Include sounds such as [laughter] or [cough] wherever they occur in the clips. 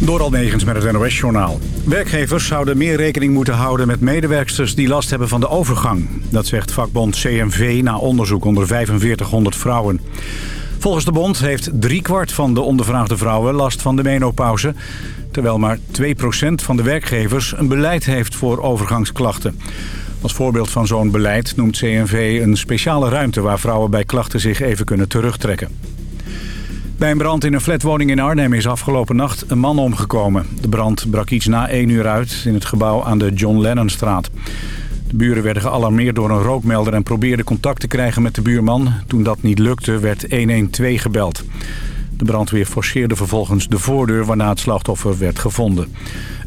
Door Almegens met het NOS-journaal. Werkgevers zouden meer rekening moeten houden met medewerksters die last hebben van de overgang. Dat zegt vakbond CMV na onderzoek onder 4500 vrouwen. Volgens de bond heeft driekwart van de ondervraagde vrouwen last van de menopauze... terwijl maar 2% van de werkgevers een beleid heeft voor overgangsklachten. Als voorbeeld van zo'n beleid noemt CNV een speciale ruimte... waar vrouwen bij klachten zich even kunnen terugtrekken. Bij een brand in een flatwoning in Arnhem is afgelopen nacht een man omgekomen. De brand brak iets na één uur uit in het gebouw aan de John Lennonstraat. De buren werden gealarmeerd door een rookmelder en probeerden contact te krijgen met de buurman. Toen dat niet lukte werd 112 gebeld. De brandweer forceerde vervolgens de voordeur waarna het slachtoffer werd gevonden.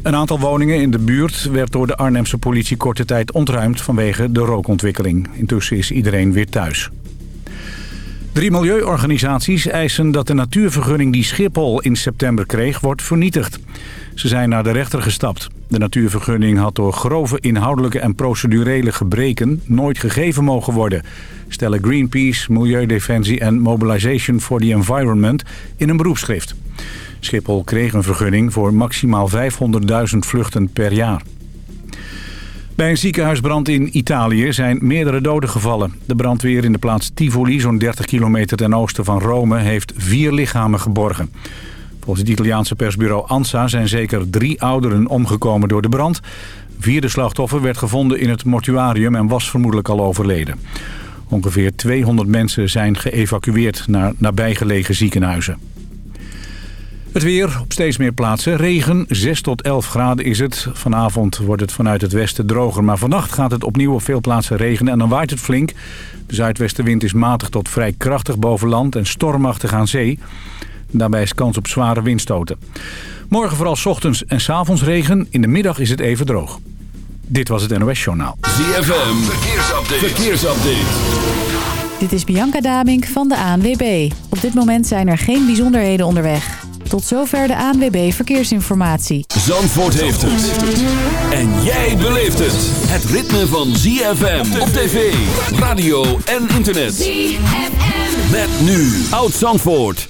Een aantal woningen in de buurt werd door de Arnhemse politie korte tijd ontruimd vanwege de rookontwikkeling. Intussen is iedereen weer thuis. Drie milieuorganisaties eisen dat de natuurvergunning die Schiphol in september kreeg wordt vernietigd. Ze zijn naar de rechter gestapt. De natuurvergunning had door grove inhoudelijke en procedurele gebreken nooit gegeven mogen worden. Stellen Greenpeace, Milieudefensie en Mobilization for the Environment in een beroepsschrift. Schiphol kreeg een vergunning voor maximaal 500.000 vluchten per jaar. Bij een ziekenhuisbrand in Italië zijn meerdere doden gevallen. De brandweer in de plaats Tivoli, zo'n 30 kilometer ten oosten van Rome, heeft vier lichamen geborgen. Volgens het Italiaanse persbureau ANSA zijn zeker drie ouderen omgekomen door de brand. Vierde slachtoffer werd gevonden in het mortuarium en was vermoedelijk al overleden. Ongeveer 200 mensen zijn geëvacueerd naar nabijgelegen ziekenhuizen. Het weer op steeds meer plaatsen. Regen, 6 tot 11 graden is het. Vanavond wordt het vanuit het westen droger. Maar vannacht gaat het opnieuw op veel plaatsen regenen en dan waait het flink. De zuidwestenwind is matig tot vrij krachtig boven land en stormachtig aan zee. Daarbij is kans op zware windstoten. Morgen vooral ochtends en s avonds regen. In de middag is het even droog. Dit was het NOS Journaal. ZFM, verkeersupdate. verkeersupdate. Dit is Bianca Damink van de ANWB. Op dit moment zijn er geen bijzonderheden onderweg. Tot zover de ANWB Verkeersinformatie. Zandvoort heeft het. En jij beleeft het. Het ritme van ZFM op tv, radio en internet. ZFM. Met nu Oud Zandvoort.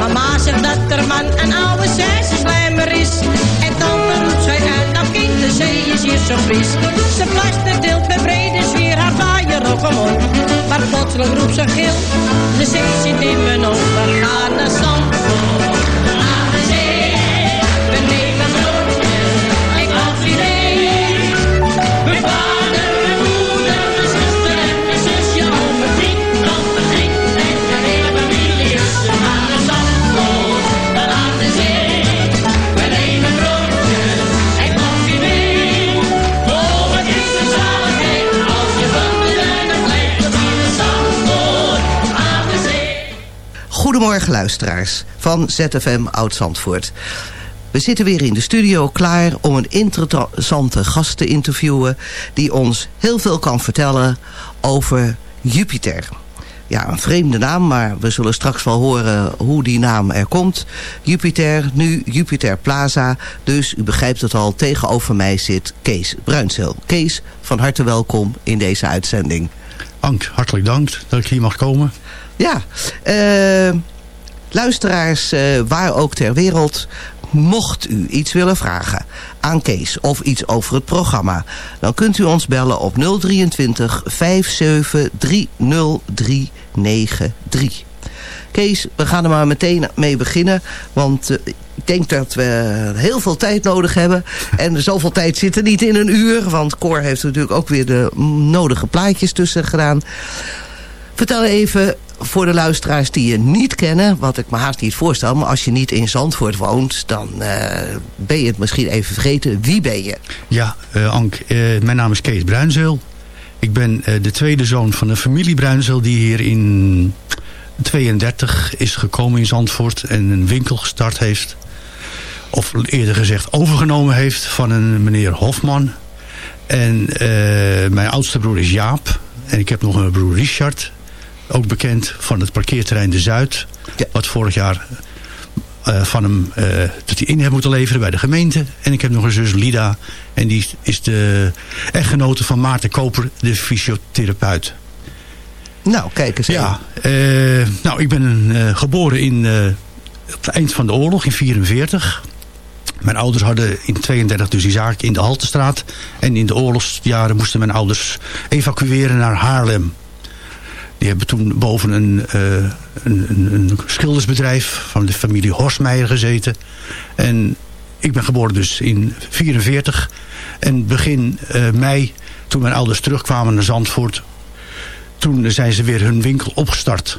Mama zegt dat er man een oude slijmer is. En tante roept zij uit, nou kind, de zee is hier zo fris. Ze plaster deelt met brede zwier haar vaaier ook omhoog. Maar plotseling roept ze gil, de zee zit in mijn ogen. Goedemorgen luisteraars van ZFM Oud-Zandvoort. We zitten weer in de studio klaar om een interessante gast te interviewen... die ons heel veel kan vertellen over Jupiter. Ja, een vreemde naam, maar we zullen straks wel horen hoe die naam er komt. Jupiter, nu Jupiter Plaza. Dus u begrijpt het al, tegenover mij zit Kees Bruinzeel. Kees, van harte welkom in deze uitzending. Ank, hartelijk dank dat ik hier mag komen. Ja, eh, luisteraars, eh, waar ook ter wereld... Mocht u iets willen vragen aan Kees of iets over het programma... dan kunt u ons bellen op 023 57 30393. Kees, we gaan er maar meteen mee beginnen. Want uh, ik denk dat we heel veel tijd nodig hebben. En zoveel tijd zit er niet in een uur. Want Cor heeft natuurlijk ook weer de nodige plaatjes tussen gedaan. Vertel even voor de luisteraars die je niet kennen... wat ik me haast niet voorstel... maar als je niet in Zandvoort woont... dan uh, ben je het misschien even vergeten. Wie ben je? Ja, uh, Ank, uh, mijn naam is Kees Bruinzeel. Ik ben de tweede zoon van een familie Bruinzeel... die hier in 32 is gekomen in Zandvoort... en een winkel gestart heeft. Of eerder gezegd overgenomen heeft van een meneer Hofman. En mijn oudste broer is Jaap... En ik heb nog een broer Richard. Ook bekend van het parkeerterrein De Zuid. Ja. Wat vorig jaar uh, van hem uh, dat hij in heeft moeten leveren bij de gemeente. En ik heb nog een zus Lida. En die is de echtgenote van Maarten Koper, de fysiotherapeut. Nou, kijk eens Ja, uh, nou, ik ben geboren in het eind van de oorlog, in 1944. Mijn ouders hadden in 32 dus die zaak in de Haltestraat. En in de oorlogsjaren moesten mijn ouders evacueren naar Haarlem. Die hebben toen boven een, uh, een, een, een, schildersbedrijf van de familie Horstmeijer gezeten. En ik ben geboren dus in 44. En begin uh, mei, toen mijn ouders terugkwamen naar Zandvoort... toen zijn ze weer hun winkel opgestart.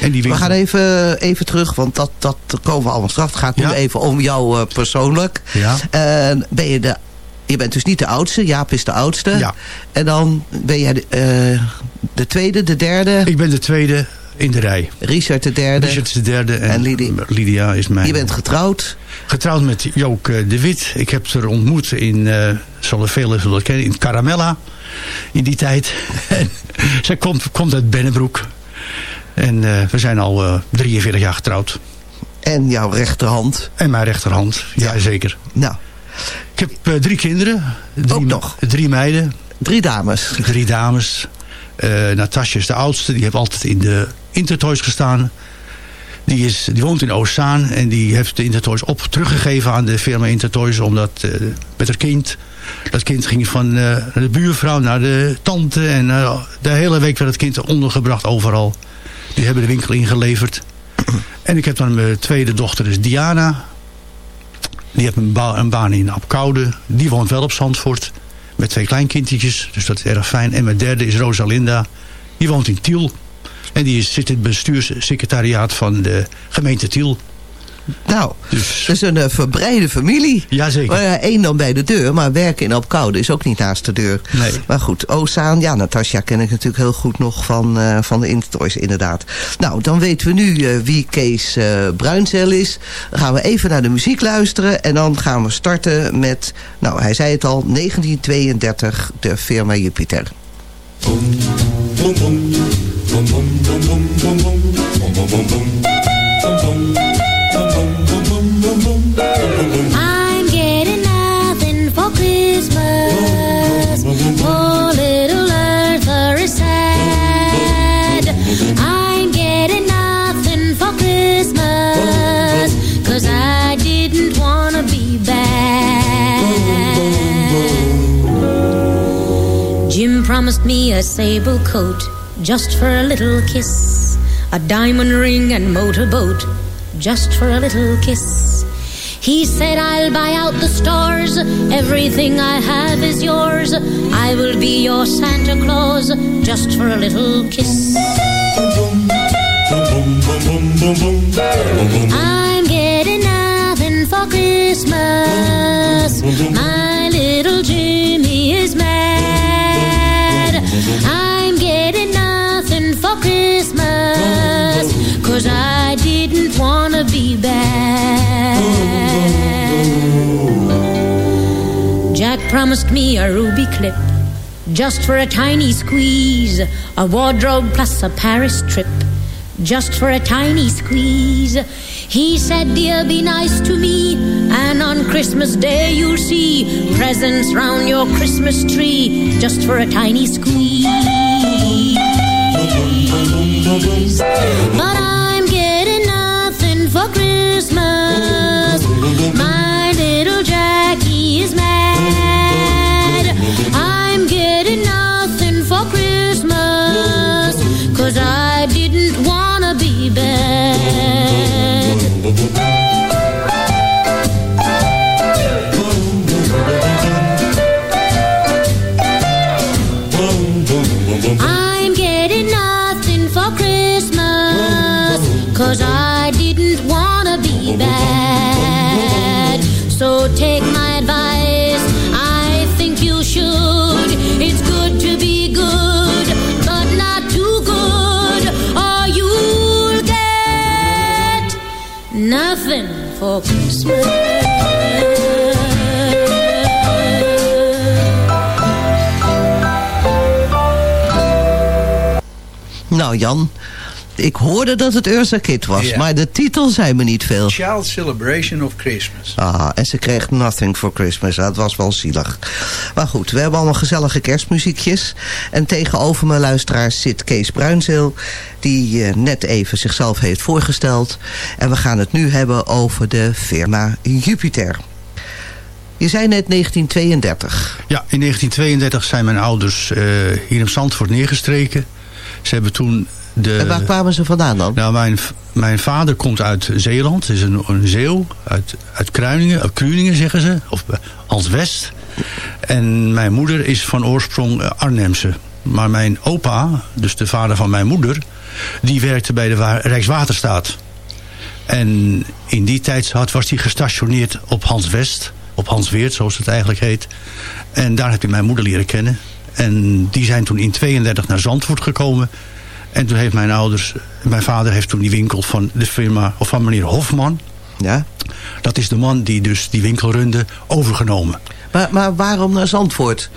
En die winkel... We gaan even, even terug, want dat, dat komen we allemaal straks. Het gaat nu ja. even om jou uh, persoonlijk. Ja. Uh, ben je de je bent dus niet de oudste. Jaap is de oudste. Ja. En dan ben jij de, uh, de tweede, de derde. Ik ben de tweede in de rij. Richard de derde. Richard is de derde. En, en Lydia. Lydia is mijn... Je bent getrouwd. Getrouwd met Joke de Wit. Ik heb haar ontmoet in, uh, zullen velen zullen kennen, in Caramella. In die tijd. [laughs] zij komt, komt uit Bennebroek. En uh, we zijn al uh, 43 jaar getrouwd. En jouw rechterhand. En mijn rechterhand, ja, zeker. Nou. Ik heb uh, drie kinderen. Drie, Ook nog? Drie meiden. Drie dames. Drie dames. Uh, Natasja is de oudste. Die heeft altijd in de Intertoys gestaan. Die, is, die woont in Oostzaan. En die heeft de Intertoys op teruggegeven aan de firma Intertoys. Omdat uh, met haar kind... Dat kind ging van de buurvrouw naar de tante. En de hele week werd het kind ondergebracht overal. Die hebben de winkel ingeleverd. En ik heb dan mijn tweede dochter, dus Diana. Die heeft een, ba een baan in Apkoude. Die woont wel op Zandvoort. Met twee kleinkindjes. Dus dat is erg fijn. En mijn derde is Rosalinda. Die woont in Tiel. En die is, zit in het bestuurssecretariaat van de gemeente Tiel. Nou, dus. dat is een uh, verbreide familie. Jazeker. Eén uh, één dan bij de deur, maar werken in Opkoude is ook niet naast de deur. Nee. Maar goed, Ozaan, ja, Natasja ken ik natuurlijk heel goed nog van, uh, van de Intertoys, inderdaad. Nou, dan weten we nu wie Kees Bruinzel is. Dan gaan we even naar de muziek luisteren en dan gaan we starten met, nou, hij zei het al, 1932, de firma Jupiter. Boom, boom, boom. Boom, boom, boom, boom, boom, boom. Boom, boom, boom, boom. I'm getting nothing for Christmas. Poor little is sad. I'm getting nothing for Christmas. Cause I didn't want to be bad. Jim promised me a sable coat just for a little kiss. A diamond ring and motorboat just for a little kiss. He said, I'll buy out the stores. Everything I have is yours. I will be your Santa Claus just for a little kiss. I'm getting nothing for Christmas. My little Jimmy is mad. I'm getting nothing for Christmas. Cause I didn't want to be bad. Promised me a ruby clip just for a tiny squeeze, a wardrobe plus a Paris trip just for a tiny squeeze. He said, Dear, be nice to me, and on Christmas Day you'll see presents round your Christmas tree just for a tiny squeeze. But I'm getting nothing for Christmas. My Nou Jan, ik hoorde dat het Ursa Kid was, maar de titel zei me niet veel. Child Celebration of Christmas. Ah, en ze kreeg Nothing for Christmas. Dat was wel zielig. Maar goed, we hebben allemaal gezellige kerstmuziekjes. En tegenover mijn luisteraars zit Kees Bruinzeel... die eh, net even zichzelf heeft voorgesteld. En we gaan het nu hebben over de firma Jupiter. Je zei net 1932. Ja, in 1932 zijn mijn ouders eh, hier in Zandvoort neergestreken. Ze hebben toen de... en waar kwamen ze vandaan dan? Nou, mijn, mijn vader komt uit Zeeland. Is een, een zeeuw. Uit, uit Kruiningen. Uit Kruiningen zeggen ze. Of eh, als West. En mijn moeder is van oorsprong eh, Arnhemse. Maar mijn opa, dus de vader van mijn moeder... die werkte bij de Wa- Rijkswaterstaat. En in die tijd had, was hij gestationeerd op Hans West. Op Hans Weert, zoals het eigenlijk heet. En daar heb ik mijn moeder leren kennen. En die zijn toen in 32 naar Zandvoort gekomen. En toen heeft mijn ouders, mijn vader heeft toen die winkel van de firma, of van meneer Hofman. Ja? Dat is de man die dus die winkel runde, overgenomen. Maar, maar waarom naar Zandvoort?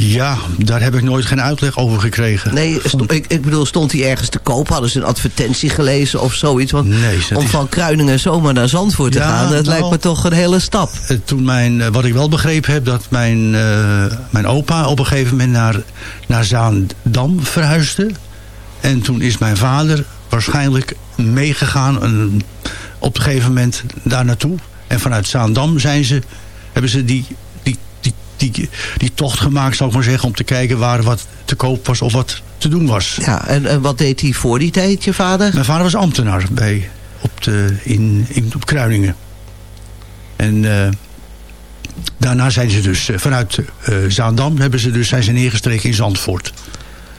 Ja, daar heb ik nooit geen uitleg over gekregen. Nee, sto- ik, ik bedoel, stond hij ergens te koop? Hadden ze een advertentie gelezen of zoiets? Want Nee, om is- van Kruiningen zomaar naar Zandvoort te Ja, gaan... dat nou- lijkt me toch een hele stap. Eh, Toen mijn, eh, wat ik wel begrepen heb, dat mijn, eh, mijn opa op een gegeven moment naar, naar Zaandam verhuisde. En toen is mijn vader waarschijnlijk meegegaan en op een gegeven moment daar naartoe. En vanuit Zaandam zijn ze, hebben ze die, die, die, tocht gemaakt, zou ik maar zeggen, om te kijken waar wat te koop was of wat te doen was. Ja, en, en wat deed hij voor die tijd, je vader? Mijn vader was ambtenaar bij, op, de, in, in, op Kruiningen. En eh, daarna zijn ze dus eh, vanuit eh, Zaandam hebben ze dus, zijn ze neergestreken in Zandvoort.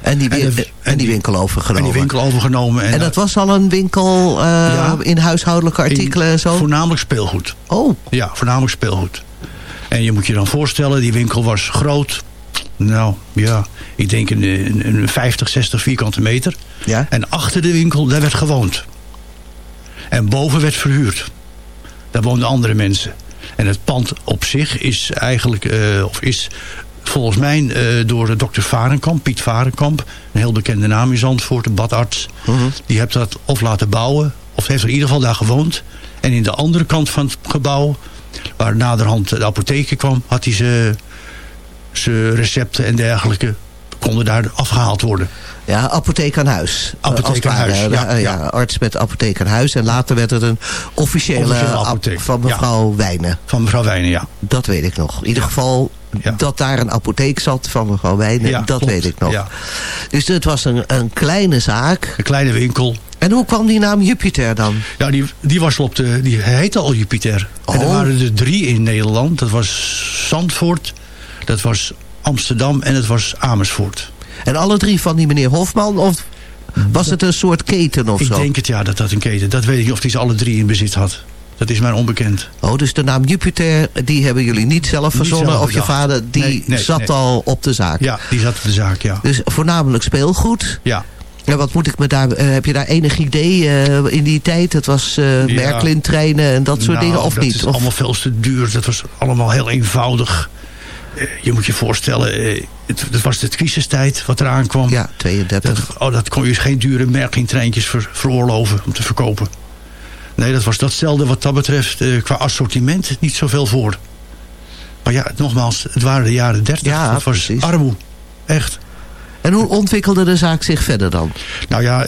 En die, En win- de- en die winkel overgenomen. En die winkel overgenomen. En, En dat was al een winkel Ja. in huishoudelijke artikelen in- en zo? Voornamelijk speelgoed. Oh, Ja, voornamelijk speelgoed. En je moet je dan voorstellen, die winkel was groot. Nou, ja, ik denk een, een, een 50, 60 vierkante meter. ja. En achter de winkel, daar werd gewoond. En boven werd verhuurd. Daar woonden andere mensen. En het pand op zich is eigenlijk, eh, of is volgens mij eh, door dokter Varenkamp, Piet Varenkamp, een heel bekende naam in Zandvoort, een badarts. Die heeft dat of laten bouwen, of heeft er in ieder geval daar gewoond. En in de andere kant van het gebouw, waar naderhand de apotheker kwam, had hij ze recepten en dergelijke, konden daar afgehaald worden. Ja, apotheek aan huis. Apotheek aan huis, ja, Eh, ja. arts met apotheek aan huis. En later werd het een officiële, Officiële ap- apotheek, van ja. mevrouw Wijnen. Van mevrouw Wijnen, ja. Dat weet ik nog. In ieder geval Ja. dat daar een apotheek zat van mevrouw Wijnen. Ja, dat klopt. weet ik nog. Ja. Dus het was een, een kleine zaak. Een kleine winkel. En hoe kwam die naam Jupiter dan? Ja, die, die was op de. Die heette al Jupiter. En er Oh. waren er drie in Nederland. Dat was Zandvoort, dat was Amsterdam en het was Amersfoort. En alle drie van die meneer Hofman? Of was het een soort keten of Ik zo? denk het ja, dat dat een keten. Dat weet ik niet of hij ze alle drie in bezit had. Dat is mij onbekend. Oh, dus de naam Jupiter, die hebben jullie niet zelf Niet verzonnen? zelf of je vader, die Nee, nee, zat nee. al op de zaak? Ja, die zat op de zaak, ja. Dus voornamelijk speelgoed. Ja, En wat moet ik me daar... eh, heb je daar enig idee eh, in die tijd? Het was eh Ja. Merklin-treinen en dat soort Nou, dingen, of dat niet? is Of, allemaal veel te duur. Dat was allemaal heel eenvoudig. Eh, je moet je voorstellen, eh, het, het was de crisistijd wat eraan kwam. ja, 32. Dat, oh, dat kon je geen dure Merklin-treintjes ver, veroorloven om te verkopen. Nee, dat was datzelfde wat dat betreft eh, qua assortiment niet zoveel voor. Maar ja, nogmaals, het waren de jaren 30. Ja, dat was precies. armoe. Echt. En hoe ontwikkelde de zaak zich verder dan? Nou ja,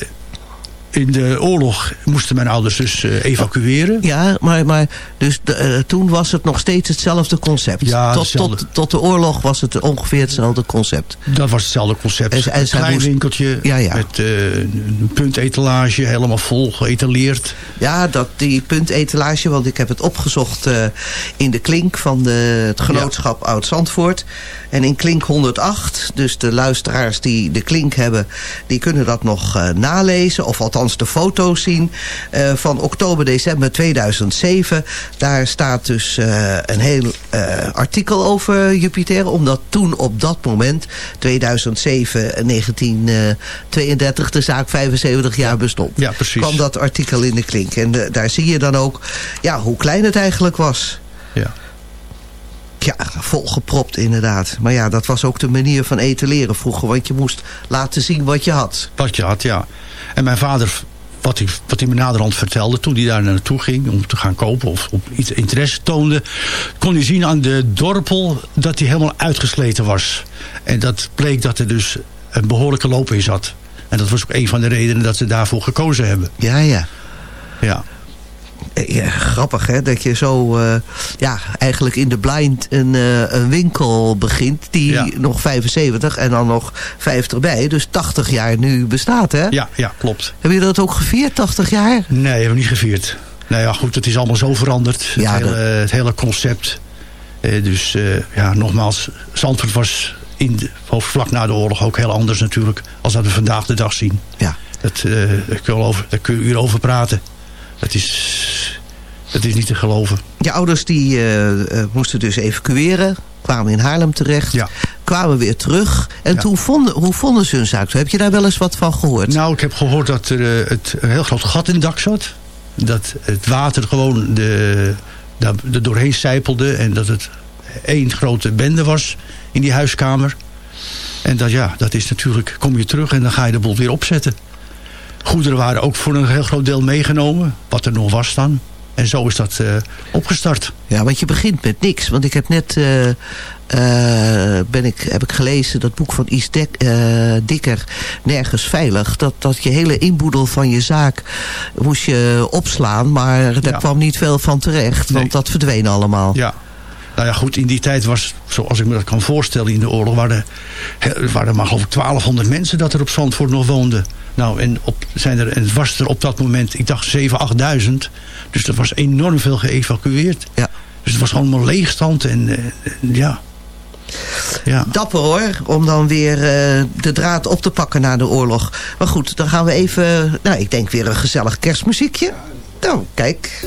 in de oorlog moesten mijn ouders dus uh, evacueren. Ja, maar, maar dus de, uh, toen was het nog steeds hetzelfde concept. Ja, tot, tot, tot, de oorlog was het ongeveer hetzelfde concept. Dat was hetzelfde concept. En, en een klein moest... winkeltje ja, ja. met uh, een puntetalage, helemaal vol geëtaleerd. Ja, dat, die puntetalage, want ik heb het opgezocht in de klink van de, het genootschap. Oud-Zandvoort. En in klink 108, dus de luisteraars die de klink hebben, die kunnen dat nog nalezen. Of althans de foto's zien uh, van oktober, december 2007. Daar staat dus uh, een heel uh, artikel over Jupiter. Omdat toen op dat moment, 2007, 1932, de zaak 75 jaar bestond. Ja, precies. kwam dat artikel in de klink. En daar zie je dan ook ja, hoe klein het eigenlijk was. Ja. Ja, volgepropt inderdaad. Maar ja, dat was ook de manier van etaleren vroeger. Want je moest laten zien wat je had. Wat je had, ja. En mijn vader, wat hij, wat hij me naderhand vertelde... toen hij daar naartoe ging om te gaan kopen of op iets interesse toonde... kon hij zien aan de dorpel dat hij helemaal uitgesleten was. En dat bleek dat er dus een behoorlijke loop in zat. En dat was ook een van de redenen dat ze daarvoor gekozen hebben. Ja, ja. Ja. Ja, grappig hè, dat je zo uh, ja, eigenlijk in de blind een, uh, een winkel begint die Ja. nog 75 en dan nog 50 bij, dus 80 jaar nu bestaat hè? Ja, ja, klopt. Heb je dat ook gevierd, 80 jaar? Nee, hebben we niet gevierd. Nou ja, goed, het is allemaal zo veranderd. Ja, het, hele, het hele concept. Eh, dus eh, ja, nogmaals, Zandvoort was in de, vlak na de oorlog ook heel anders natuurlijk... als dat we vandaag de dag zien. Ja. Dat, eh, daar, kun je over, daar kun je uren over praten. Dat is, dat is niet te geloven. Je ouders die eh, eh, moesten dus evacueren, kwamen in Haarlem terecht, Ja. kwamen weer terug. En Ja. toen vonden, hoe vonden ze hun zaak? Heb je daar wel eens wat van gehoord? Nou, ik heb gehoord dat er eh, het, een heel groot gat in het dak zat. Dat het water gewoon de, daar, er doorheen sijpelde. En dat het één grote bende was in die huiskamer. En dat, ja, dat is natuurlijk, kom je terug en dan ga je de boel weer opzetten. Goederen waren ook voor een heel groot deel meegenomen. Wat er nog was dan. En zo is dat eh, opgestart. Ja, want je begint met niks. Want ik heb net eh, eh, ben ik, heb ik gelezen dat boek van Is Dek, Dikker, Nergens Veilig. Dat, dat je hele inboedel van je zaak moest je opslaan. Maar daar Ja. kwam niet veel van terecht. Want Nee. dat verdween allemaal. Ja. Nou ja, goed, in die tijd was, zoals ik me dat kan voorstellen in de oorlog... waren er, waren maar geloof ik 1200 mensen dat er op Zandvoort nog woonden. Nou, en, op, zijn er, en het was er op dat moment, ik dacht 7.000, 8.000. Dus er was enorm veel geëvacueerd. Ja. Dus het was allemaal leegstand en eh, ja. Ja. Dapper hoor, om dan weer eh, de draad op te pakken na de oorlog. Maar goed, dan gaan we even, nou ik denk weer een gezellig kerstmuziekje. Nou, kijk.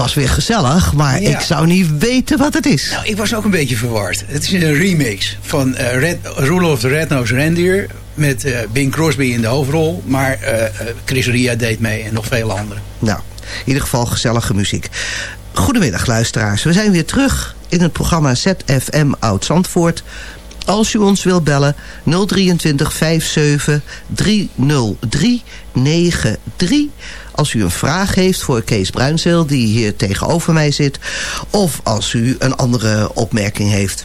Was weer gezellig, maar Ja. ik zou niet weten wat het is. Nou, ik was ook een beetje verward. Het is een remix van eh Red, Rudolph the Red-Nosed Reindeer... met eh, Bing Crosby in de hoofdrol. Maar eh, Chris Ria deed mee en nog vele anderen. Nou, in ieder geval gezellige muziek. Goedemiddag luisteraars, we zijn weer terug in het programma ZFM Oud-Zandvoort. Als u ons wilt bellen 023 57 303 93. Als u een vraag heeft voor Kees Bruinzeel die hier tegenover mij zit. Of als u een andere opmerking heeft.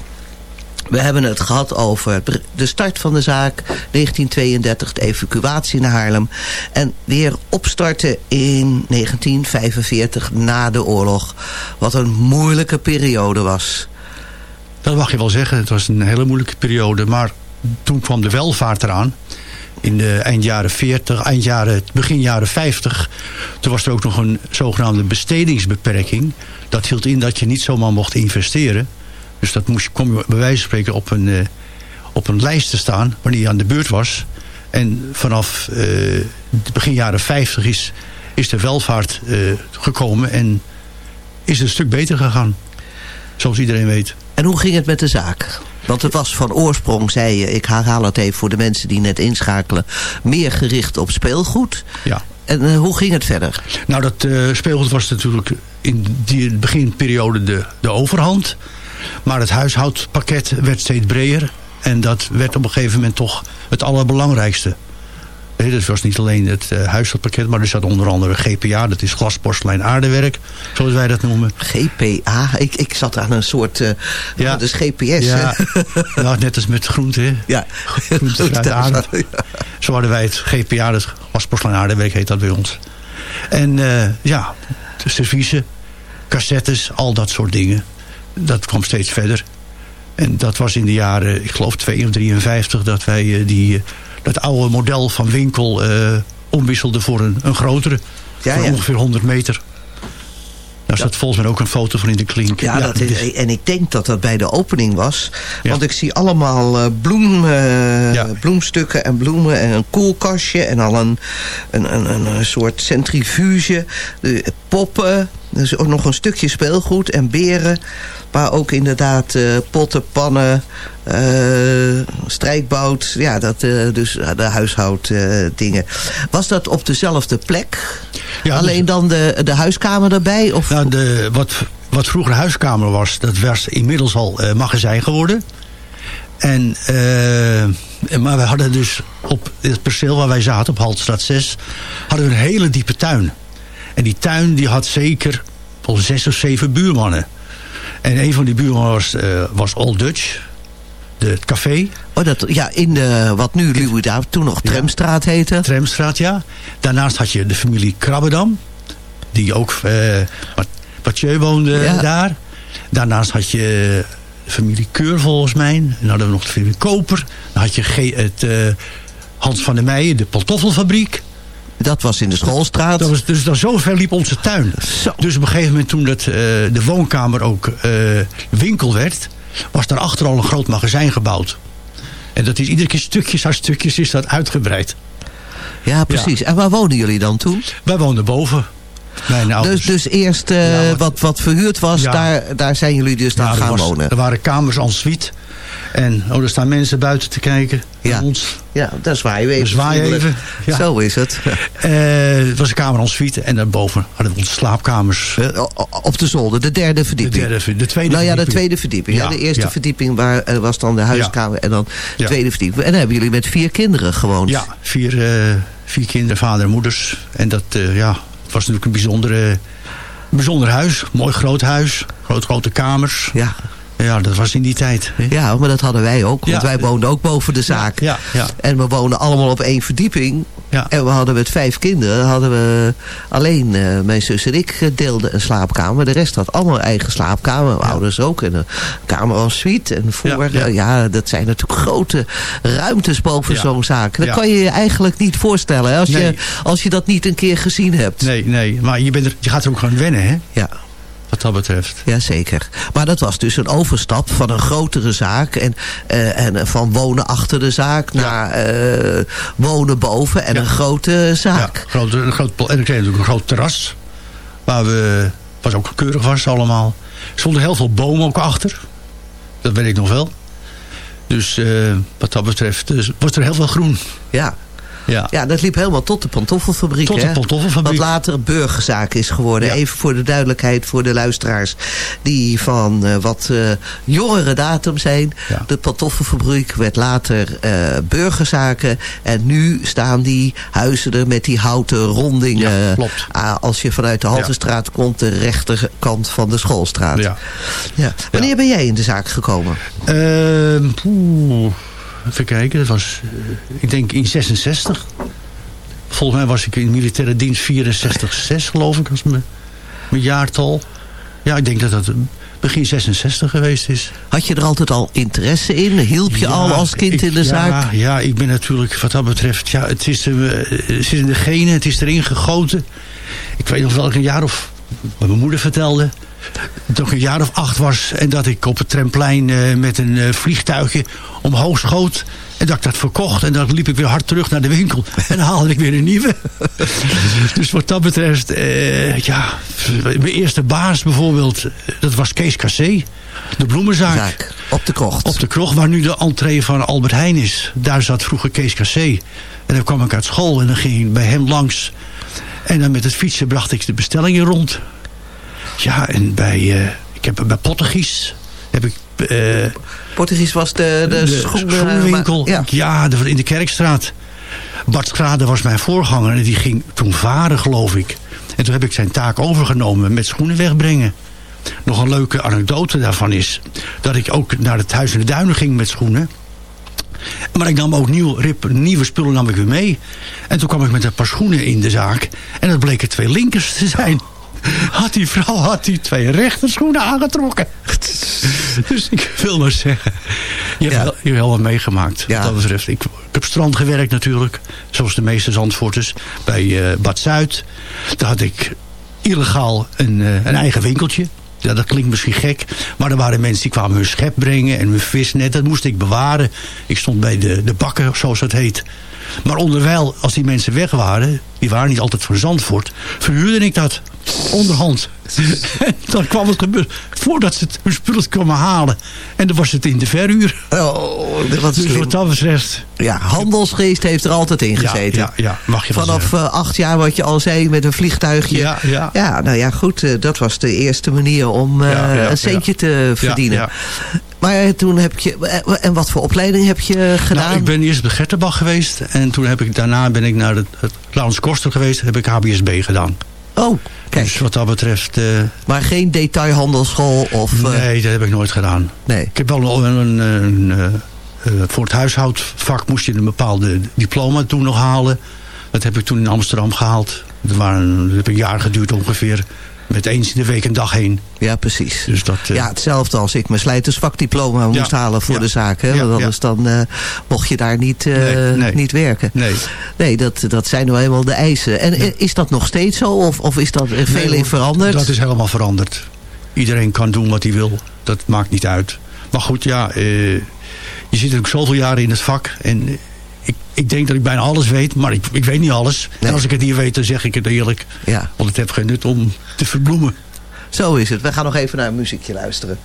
We hebben het gehad over de start van de zaak, 1932, de evacuatie naar Haarlem. En weer opstarten in 1945 na de oorlog. Wat een moeilijke periode was. Dat mag je wel zeggen. Het was een hele moeilijke periode. Maar toen kwam de welvaart eraan. In de eind jaren 40, eind jaren, begin jaren 50. Toen was er ook nog een zogenaamde bestedingsbeperking. Dat hield in dat je niet zomaar mocht investeren. Dus dat moest kom je bij wijze van spreken op een, eh, op een lijst te staan wanneer je aan de beurt was. En vanaf eh, begin jaren 50 is, is de welvaart eh, gekomen en is het een stuk beter gegaan. Zoals iedereen weet. En hoe ging het met de zaak? Want het was van oorsprong, zei je, ik herhaal het even voor de mensen die net inschakelen, meer gericht op speelgoed. Ja. En eh, hoe ging het verder? Nou, dat eh, speelgoed was natuurlijk in die beginperiode de, de overhand. Maar het huishoudpakket werd steeds breder. En dat werd op een gegeven moment toch het allerbelangrijkste. Hè, Dat was niet alleen het huishoudpakket, maar er zat onder andere GPA. Dat is glas, porselein, aardewerk, zoals wij dat noemen. GPA, ik, ik zat aan een soort, eh Ja. dat is GPS. [laughs] Ja, net als met groente. ja. Groente, [laughs] aarde. Zo hadden wij het GPA, dat glas, porselein, aardewerk heet dat bij ons. En eh, ja, serviezen, cassettes, al dat soort dingen. Dat kwam steeds verder. En dat was in de jaren, ik geloof 2 of 53, dat wij die, dat oude model van winkel eh, omwisselden voor een, een grotere. Ja, voor ja. ongeveer 100 meter. Daar staat volgens mij ook een foto van in de klink. Ja, dat is, en ik denk dat dat bij de opening was. Ja. Want ik zie allemaal eh, bloem, eh, Ja. bloemstukken en bloemen en een koelkastje. En al een, een, een, een, soort centrifuge. Poppen. Dus ook nog een stukje speelgoed en beren. Maar ook inderdaad eh, potten, pannen, eh, strijkbout. Ja, dat, eh, dus de huishouddingen. Was dat op dezelfde plek? Ja, Alleen dus- dan de, de huiskamer erbij? Of Nou, de, wat, wat vroeger huiskamer was, dat was inmiddels al magazijn geworden. En, maar we hadden dus op het perceel waar wij zaten, op Haltstraat 6, hadden we een hele diepe tuin. En die tuin die had zeker wel zes of zeven buurmannen. En een van die buurmannen was, eh, was Old Dutch, de, het café, Oh, dat, ja, in de, wat nu Louis toen nog Tramstraat heette. Tramstraat, ja. Daarnaast had je de familie Krabbedam, die ook eh Mat- Mathieu woonde Ja. daar. Daarnaast had je de familie Keur volgens mij. En dan hadden we nog de familie Koper. Dan had je het, eh, Hans van der Meijen, de pantoffelfabriek. Dat was in de schoolstraat. Dat was, dus dan zo ver liep onze tuin. Zo. Dus op een gegeven moment toen dat, eh, de woonkamer ook eh, winkel werd... was daarachter al een groot magazijn gebouwd. En dat is iedere keer stukjes aan stukjes is dat uitgebreid. Ja, precies. En waar woonden jullie dan toen? Wij woonden boven. Mijn ouders. Dus, dus eerst eh, Ja, wat- wat, verhuurd was, Ja. daar, daar zijn jullie dus dan Ja, gaan was- wonen. Er waren kamers en suite. En oh, er staan mensen buiten te kijken. Ja. Naar ons. Ja, daar zwaaien we even. Vriendelijk. even, ja. Zo is het. [laughs] Eh, het was een kamer en suite. En daarboven hadden we onze slaapkamers. Eh, Op de zolder, de derde De, verdieping. derde, ver- de tweede nou ja, de tweede verdieping. Ja, de eerste verdieping waar, eh, was dan de huiskamer en dan de tweede verdieping. En dan hebben jullie met vier kinderen gewoond. Ja, vier, vier kinderen, vader en moeders. En dat ja, het was natuurlijk een bijzondere, bijzonder huis. Mooi groot huis. Groot, grote kamers. Ja. Ja, dat was in die tijd. hè. Ja, maar dat hadden wij ook. Want Ja. wij woonden ook boven de zaak. Ja, ja. En we woonden allemaal op één verdieping. Ja. En we hadden met vijf kinderen, hadden we alleen eh, mijn zus en ik eh, deelden een slaapkamer. De rest had allemaal eigen slaapkamer. Mijn ouders ook. En een kamer als suite. En voor, Ja, ja, dat zijn natuurlijk grote ruimtes boven zo'n zaak. Dat kan je je eigenlijk niet voorstellen. Hè, als, je, als je dat niet een keer gezien hebt. Nee, nee. Maar je, bent er, je gaat er ook gaan wennen, hè? Ja. Wat dat betreft. Jazeker. Maar dat was dus een overstap van een grotere zaak... en, eh, en van wonen achter de zaak naar eh, wonen boven en Ja. een grote zaak. Ja, groot, een groot, en ik kreeg natuurlijk een groot terras. Waar we, wat ook keurig was allemaal. Er stonden heel veel bomen ook achter. Dat weet ik nog wel. Dus eh, wat dat betreft dus was er heel veel groen. Ja. Ja. Ja, dat liep helemaal tot de pantoffelfabriek. Tot de hè? pantoffelfabriek. Wat later burgerzaak is geworden. Ja. Even voor de duidelijkheid voor de luisteraars. Die van eh, wat eh, jongere datum zijn. Ja. De pantoffelfabriek werd later eh, burgerzaken. En nu staan die huizen er met die houten rondingen. Ja, klopt. Ah, als je vanuit de Haltestraat komt. De rechterkant van de schoolstraat. Ja. Ja. Wanneer ben jij in de zaak gekomen? Ehm, poeh, even kijken, dat was, eh, ik denk in 66. Volgens mij was ik in militaire dienst 64, 6 geloof ik, als mijn, mijn jaartal. Ja, ik denk dat dat begin 66 geweest is. Had je er altijd al interesse in? Hielp je Ja, al als kind ik- in de ja, zaak? Ja, ik ben natuurlijk wat dat betreft... Ja, het, is, eh, het zit in de genen, het is erin gegoten. Ik weet nog wel een jaar of... Wat mijn moeder vertelde... Dat ik een jaar of acht was... en dat ik op het tramplein eh, met een eh, vliegtuigje omhoog schoot... En dat ik dat verkocht. En dan liep ik weer hard terug naar de winkel. [laughs] En dan haalde ik weer een nieuwe. [laughs] dus wat dat betreft... eh, ja, mijn eerste baas bijvoorbeeld... Dat was Kees Cassé. De bloemenzaak. Zaak, op de krocht. Op de kroeg waar nu de entree van Albert Heijn is. Daar zat vroeger Kees Cassé. En dan kwam ik uit school en dan ging ik bij hem langs. En dan met het fietsen bracht ik de bestellingen rond. Ja, en bij, eh, ik heb bij Pottegies heb ik... Portugies was de, de, maar- ja. Ja, de- in de Kerkstraat. Bart Schrade was mijn voorganger en die ging toen varen, geloof ik. En toen heb ik zijn taak overgenomen met schoenen wegbrengen. Nog een leuke anekdote daarvan is... dat ik ook naar het Huis in de Duinen ging met schoenen. Maar ik nam ook nieuw, rip, nieuwe spullen nam ik weer mee. En toen kwam ik met een paar schoenen in de zaak. En dat bleken twee linkers te zijn. Had die vrouw had die twee rechter schoenen aangetrokken. [laughs] Dus ik wil maar zeggen. Je hebt, Ja. wel, je hebt wel wat meegemaakt. Ja. Wat dat betreft. Ik, ik heb strand gewerkt natuurlijk. Zoals de meeste Zandvoorters. Bij eh, Bad Zuid. Daar had ik illegaal een, eh, een eigen winkeltje. Ja, dat klinkt misschien gek. Maar er waren mensen die kwamen hun schep brengen en hun visnet. Dat moest ik bewaren. Ik stond bij de, de bakken, zoals dat heet. Maar onderwijl, als die mensen weg waren... die waren niet altijd van Zandvoort... verhuurde ik dat onderhand. En [laughs] dan kwam het gebeuren voordat ze het, hun spullen kwamen halen. En dan was het in de verhuur. Oh, wat Dus wat dat betreft... Ja, handelsgeest heeft er altijd in Ja, gezeten. ja, ja, mag je Vanaf eh, acht jaar, wat je al zei, met een vliegtuigje. Ja, ja. nou ja, goed. eh, dat was de eerste manier om eh, Ja, ja, een centje te verdienen. Maar toen heb je... eh, En wat voor opleiding heb je gedaan? Nou, ik ben eerst bij Getterbach geweest. En toen heb ik, daarna ben ik naar het, het Koster geweest. Heb ik HBSB gedaan. Oh, kijk. Dus wat dat betreft... eh, Maar geen detailhandelschool of... eh, nee, dat heb ik nooit gedaan. nee. Ik heb wel een... een, een, eh, eh, voor het huishoudvak moest je een bepaalde diploma toen nog halen. Dat heb ik toen in Amsterdam gehaald. Dat, waren, dat heb een jaar geduurd ongeveer. Met eens in de week een dag heen. Ja, precies. Dus dat... eh, Ja, hetzelfde als ik mijn slijtersvakdiploma moest Ja, halen voor ja, de zaak. Hè? Want anders dan eh, mocht je daar niet, eh, Nee, nee. niet werken. Nee. Nee, dat, dat zijn nou eenmaal de eisen. En is dat nog steeds zo? Of, of is dat er veel in veranderd? Dat is helemaal veranderd. Iedereen kan doen wat hij wil. Dat maakt niet uit. Maar goed, ja, je zit natuurlijk zoveel jaren in het vak. En ik, ik denk dat ik bijna alles weet, maar ik, ik weet niet alles. Nee. En als ik het niet weet, dan zeg ik het eerlijk. Ja, Want het heeft geen nut om te verbloemen. zo is het. We gaan nog even naar een muziekje luisteren.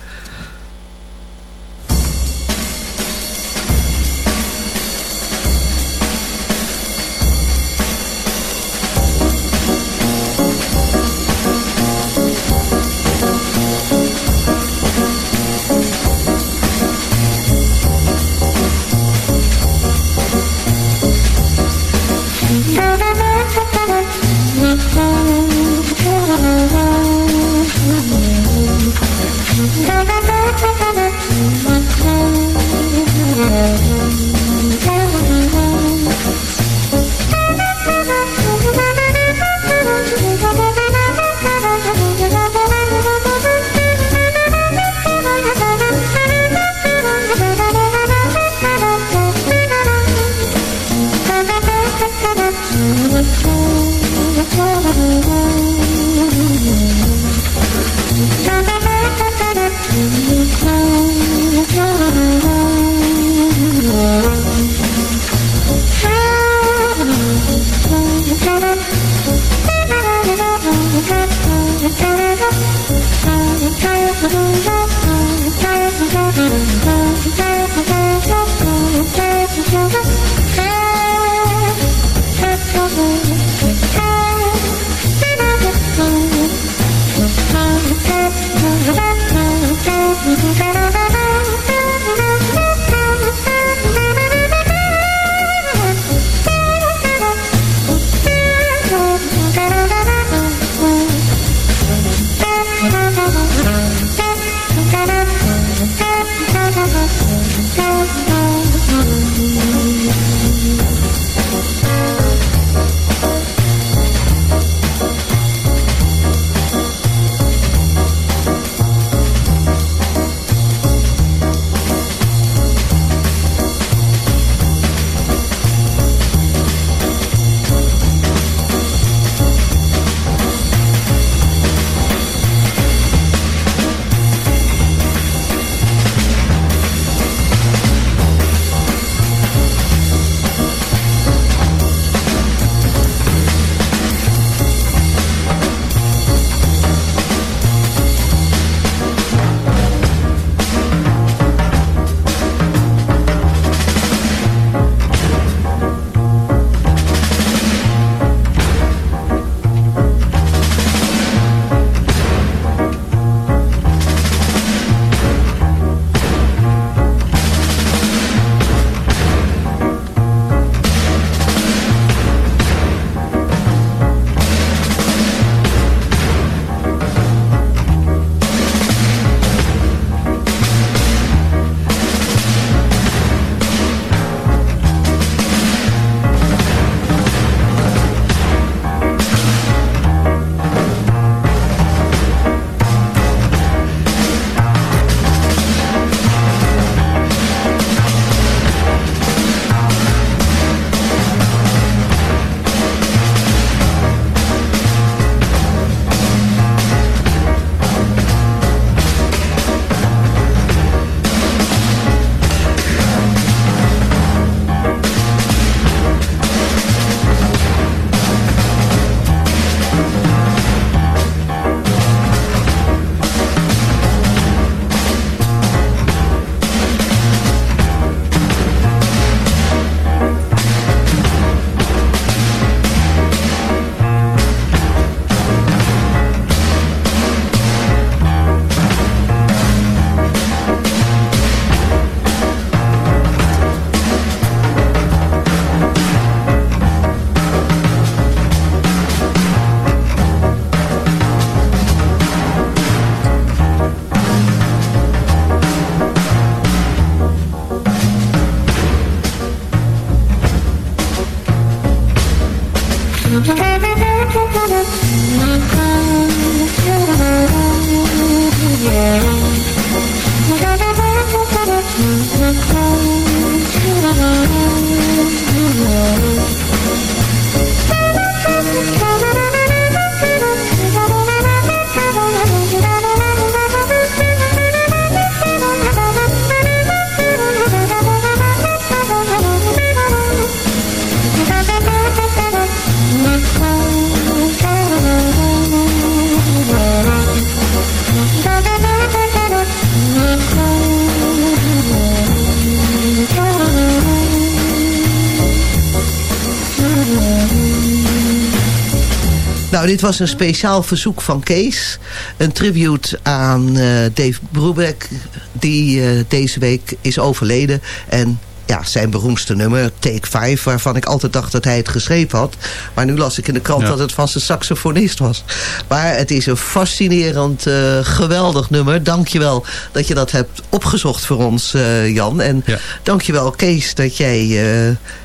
Dit was een speciaal verzoek van Kees. Een tribute aan eh, Dave Brubeck, die eh, deze week is overleden. En ja, zijn beroemdste nummer, Take 5, waarvan ik altijd dacht dat hij het geschreven had. Maar nu las ik in de krant Ja. dat het van zijn saxofonist was. Maar het is een fascinerend, eh, geweldig nummer. Dankjewel dat je dat hebt opgezocht voor ons, Jan. En Ja. dankjewel, Kees, dat jij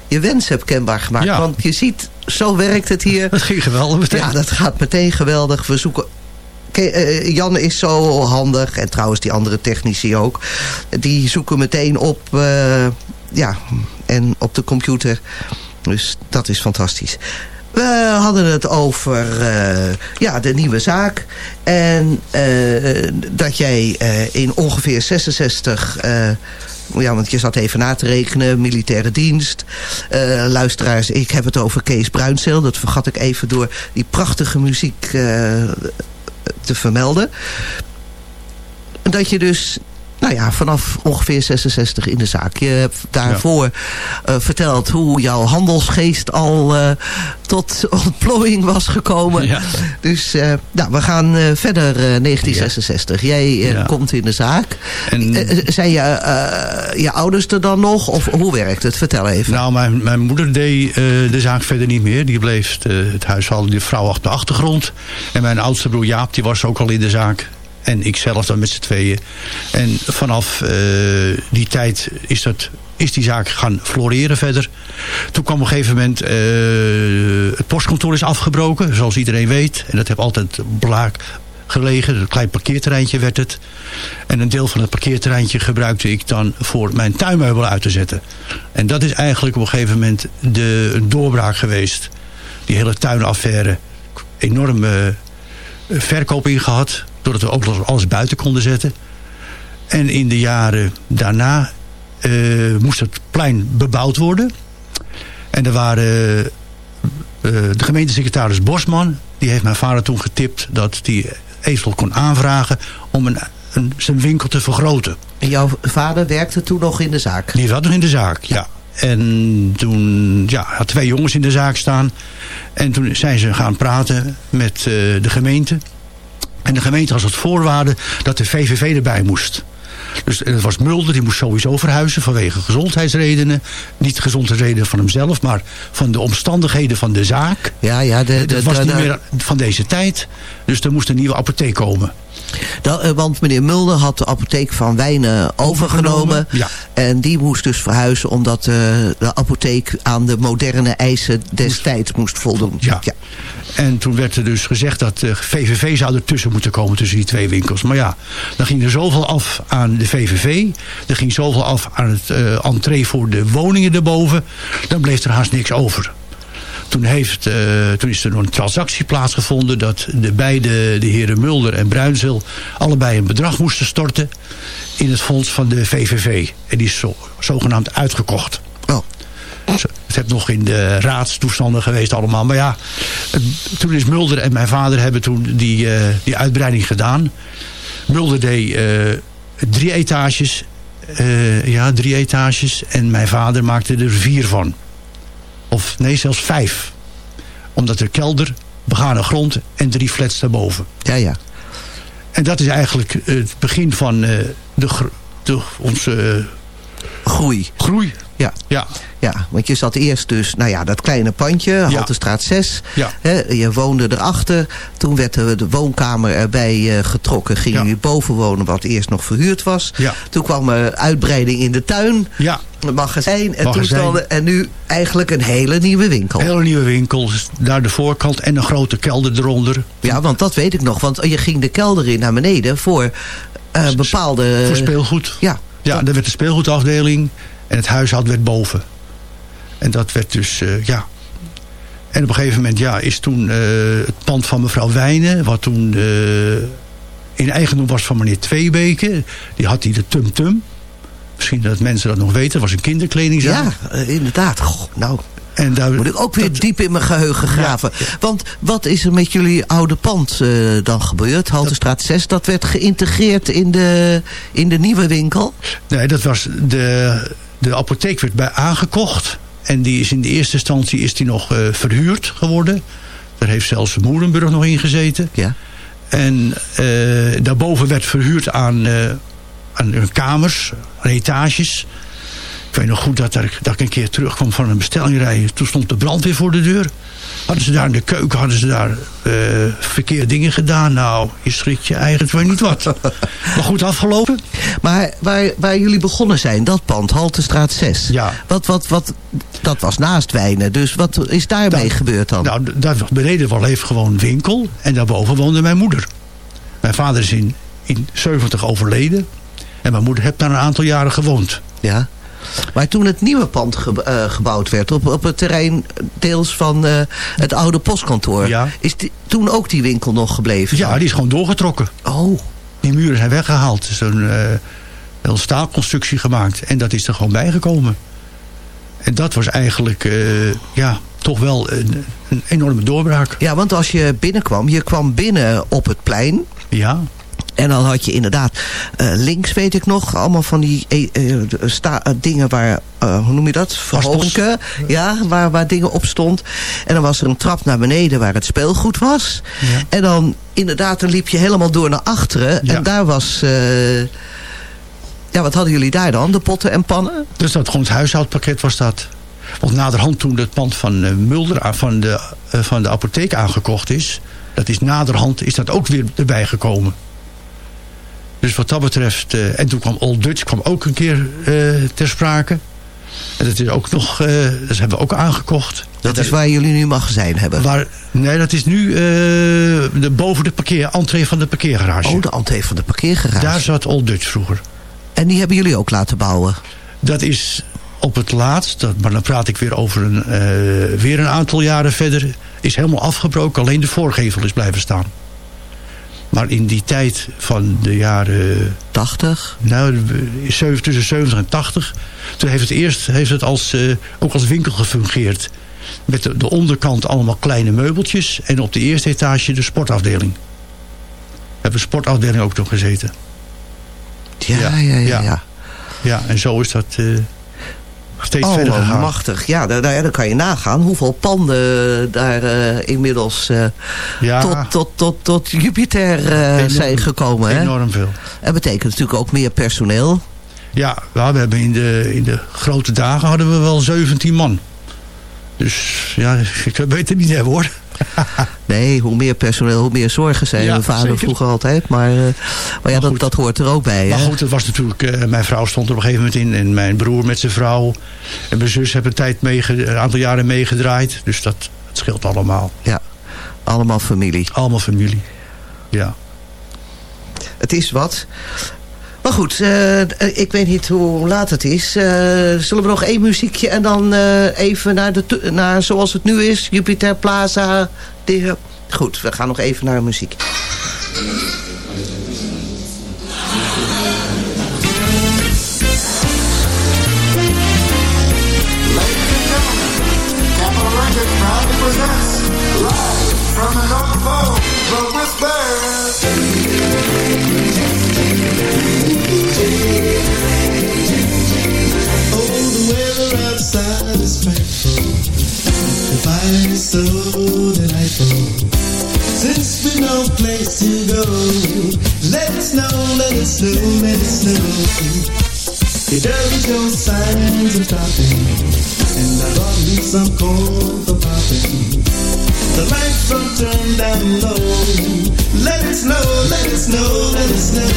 je wens hebt kenbaar gemaakt. Ja. Want je ziet, zo werkt het hier. [laughs] Dat ging geweldig meteen. Ja, dat gaat meteen geweldig. We zoeken... Ke- eh, Jan is zo handig. En trouwens die andere technici ook. Die zoeken meteen op... eh, ja, en op de computer. Dus dat is fantastisch. We hadden het over eh, ja, de nieuwe zaak. En eh, dat jij eh, in ongeveer 66... ja, want je zat even na te rekenen, militaire dienst. Eh, luisteraars, ik heb het over Kees Bruinzeel. Dat vergat ik even door die prachtige muziek eh, te vermelden. Dat je dus nou ja, vanaf ongeveer 66 in de zaak. Je hebt daarvoor eh, verteld hoe jouw handelsgeest al eh, tot ontplooiing was gekomen. Ja. Dus eh, nou, we gaan verder eh, 1966. Jij Ja. komt in de zaak. En- zijn je, je ouders er dan nog? Of hoe werkt het? Vertel even. Nou, mijn, mijn moeder deed de zaak verder niet meer. Die bleef het huishouden, die vrouw op de achtergrond. En mijn oudste broer Jaap, die was ook al in de zaak. En ik zelf dan met z'n tweeën. En vanaf eh, die tijd is, dat, is die zaak gaan floreren verder. Toen kwam op een gegeven moment... eh, het postkantoor is afgebroken, zoals iedereen weet. En dat heeft altijd blaak gelegen. Een klein parkeerterreintje werd het. En een deel van het parkeerterreintje gebruikte ik dan voor mijn tuinmeubel uit te zetten. En dat is eigenlijk op een gegeven moment de doorbraak geweest. Die hele tuinaffaire. Enorme eh, verkoop ingehad. Doordat we ook alles buiten konden zetten. En in de jaren daarna eh, moest het plein bebouwd worden. En er waren eh, de gemeentesecretaris Bosman. Die heeft mijn vader toen getipt dat hij eventueel kon aanvragen om een, een, zijn winkel te vergroten. En jouw vader werkte toen nog in de zaak? Die zat nog in de zaak, ja. En toen ja, had twee jongens in de zaak staan. En toen zijn ze gaan praten met eh, de gemeente. En de gemeente had als voorwaarde dat de VVV erbij moest. Dus het was Mulder, die moest sowieso verhuizen vanwege gezondheidsredenen. Niet gezondheidsredenen van hemzelf, maar van de omstandigheden van de zaak. Ja, ja. De, de, Het was de- niet meer van deze tijd. Dus er moest een nieuwe apotheek komen. Dat, eh, want meneer Mulder had de apotheek van Wijnen overgenomen. Ja. En die moest dus verhuizen omdat eh, de apotheek aan de moderne eisen destijds moest voldoen. Ja. En toen werd er dus gezegd dat de VVV zou ertussen moeten komen tussen die twee winkels. Maar ja, dan ging er zoveel af aan de VVV. Er ging zoveel af aan het eh entree voor de woningen erboven. Dan bleef er haast niks over. Toen, heeft, eh, toen is er nog een transactie plaatsgevonden... dat de beide, de heren Mulder en Bruinzel... allebei een bedrag moesten storten... in het fonds van de VVV. En die is zo, zogenaamd uitgekocht. Oh. Het heeft nog in de raadstoestanden geweest allemaal. Maar ja, toen is Mulder en mijn vader hebben toen die, eh, die uitbreiding gedaan. Mulder deed eh, drie etages. ja, drie etages. En mijn vader maakte er vier van. Of nee, zelfs vijf. Omdat er kelder, begane grond en drie flats daarboven. Ja, ja. En dat is eigenlijk het begin van eh, de, onze eh, Groei. groei. Ja. Ja, Ja, want je zat eerst dus, nou ja, dat kleine pandje, Haltestraat 6. Ja. Hè, je woonde erachter. Toen werd de, de woonkamer erbij eh, getrokken. Ging Ja. je boven wonen, wat eerst nog verhuurd was. Ja. Toen kwam er uitbreiding in de tuin. ja. Een magazijn en toestanden. En nu eigenlijk een hele nieuwe winkel. Hele nieuwe winkels, daar de voorkant en een grote kelder eronder. Ja, want dat weet ik nog. Want je ging de kelder in naar beneden voor eh, bepaalde... voor speelgoed. Ja, Ja, daar werd de speelgoedafdeling en het huishoud werd boven. En dat werd dus, eh, ja... En op een gegeven moment ja, is toen eh, het pand van mevrouw Wijnen... wat toen eh, in eigendom was van meneer Tweebeke... die had hij de Tum Tum. Misschien dat mensen dat nog weten. Was een kinderkledingzaak. ja inderdaad. Goh, nou, En daar, moet ik ook weer dat- diep in mijn geheugen graven. Want wat is er met jullie oude pand dan gebeurd? Haltestraat 6, dat werd geïntegreerd in de, in de nieuwe winkel. Nee, dat was de, de apotheek werd bij aangekocht. En die is in de eerste instantie is die nog eh, verhuurd geworden. Daar heeft zelfs Moerenburg nog in gezeten. Ja. En eh, daarboven werd verhuurd aan, eh, aan hun kamers, aan etages. Ik weet nog goed dat, er, dat ik een keer terugkwam van een bestelling rijden. Toen stond de brandweer voor de deur. Hadden ze daar in de keuken hadden ze daar eh, verkeerde dingen gedaan. Nou, je schrikt je eigenlijk weer niet wat. [laughs] maar goed afgelopen. Maar waar, waar jullie begonnen zijn, dat pand, Haltestraat 6. Ja. Wat, wat, wat, dat was naast Wijnen. Dus wat is daarmee gebeurd dan? Nou, daar beneden wel heeft gewoon winkel. En daarboven woonde mijn moeder. Mijn vader is in, in 70 overleden. En mijn moeder heeft daar een aantal jaren gewoond. ja. Maar toen het nieuwe pand ge- eh, gebouwd werd... Op, op het terrein deels van eh, het oude postkantoor... Ja. is die, toen ook die winkel nog gebleven? Ja, die is gewoon doorgetrokken. Oh, Die muren zijn weggehaald. Er is een, eh, staalconstructie gemaakt. En dat is er gewoon bijgekomen. En dat was eigenlijk ja, toch wel een, een enorme doorbraak. ja, want als je binnenkwam... je kwam binnen op het plein... Ja, En dan had je inderdaad eh, links, weet ik nog, allemaal van die eh, eh, sta, dingen waar, hoe noem je dat? Verhonken. Ja, waar, waar dingen op stond. En dan was er een trap naar beneden waar het speelgoed was. Ja. En dan inderdaad, dan liep je helemaal door naar achteren. Ja. En daar was... ja, wat hadden jullie daar dan? De potten en pannen? dus dat gewoon het huishoudpakket was dat. Want naderhand toen het pand van Mulder aan- van de, van de apotheek aangekocht is... dat is naderhand is dat ook weer erbij gekomen. Dus wat dat betreft... eh, en toen kwam Old Dutch kwam ook een keer eh, ter sprake. En dat is ook nog... eh, dat hebben we ook aangekocht. Dat is waar jullie nu magazijn hebben. Waar, nee, dat is nu de, boven de parkeer, entree van de parkeergarage. Oh, de entree van de parkeergarage. Daar zat Old Dutch vroeger. En die hebben jullie ook laten bouwen? Dat is op het laatst, dat, maar dan praat ik weer over een, weer een aantal jaren verder... is helemaal afgebroken, alleen de voorgevel is blijven staan. Maar in die tijd van de jaren... 80? Nou, tussen 70 en 80... toen heeft het eerst heeft het als, eh, ook als winkel gefungeerd. Met de, de onderkant allemaal kleine meubeltjes... en op de eerste etage de sportafdeling. We hebben sportafdeling ook nog gezeten. Ja, ja, Ja, ja. ja. ja. Ja, en zo is dat eh, steeds Oh, verder wat gegaan. machtig. Ja, daar, daar, dan kan je nagaan hoeveel panden daar eh, inmiddels eh, Ja, tot, tot, tot, tot Jupiter eh, Enorm. zijn gekomen. Hè? enorm veel. Dat betekent natuurlijk ook meer personeel. Ja, ja, we hebben in de, in de grote dagen hadden we wel 17 man. Dus ja, [laughs] ik weet het niet hebben hoor. [laughs] Nee, hoe meer personeel, hoe meer zorgen zijn. Ja, Mijn vader zeker. vroeger altijd. Maar, eh, maar ja, dat, goed. dat hoort er ook bij. Maar hè? goed, het was natuurlijk, eh, mijn vrouw stond er op een gegeven moment in. En mijn broer met zijn vrouw. En mijn zus hebben een, tijd meege- een aantal jaren meegedraaid. Dus dat, dat scheelt allemaal. Ja, allemaal familie. Allemaal familie. Ja. Het is wat. Goed, eh, ik weet niet hoe laat het is. Eh, zullen we nog één muziekje en dan eh, even naar, de, naar zoals het nu is? Jupiter Plaza. Goed, we gaan nog even naar muziek. Is so delightful. Since we've no place to go, let it snow, let it snow, let it snow. It doesn't show signs of stopping, and I brought me some corn for popping. The lights are turned down low. Let it snow, let it snow, let it snow.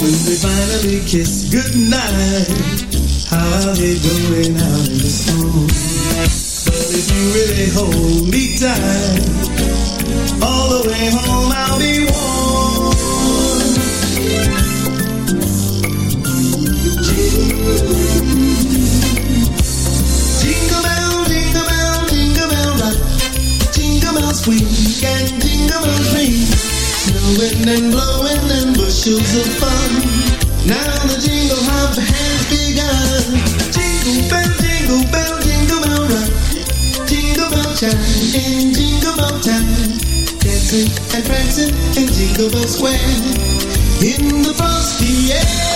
When we finally kiss goodnight, how I hate going out in the snow. If you really hold me tight, all the way home I'll be warm. Jingle bell, jingle bell, jingle bell rock. Jingle bells swing and jingle bells ring. Snowing and blowing and bushels of fun. Now the jingle hop has begun. Jingle bell, Chime in jingle bell time. Dancing and prancing in Jingle Bell Square. In the frosty air.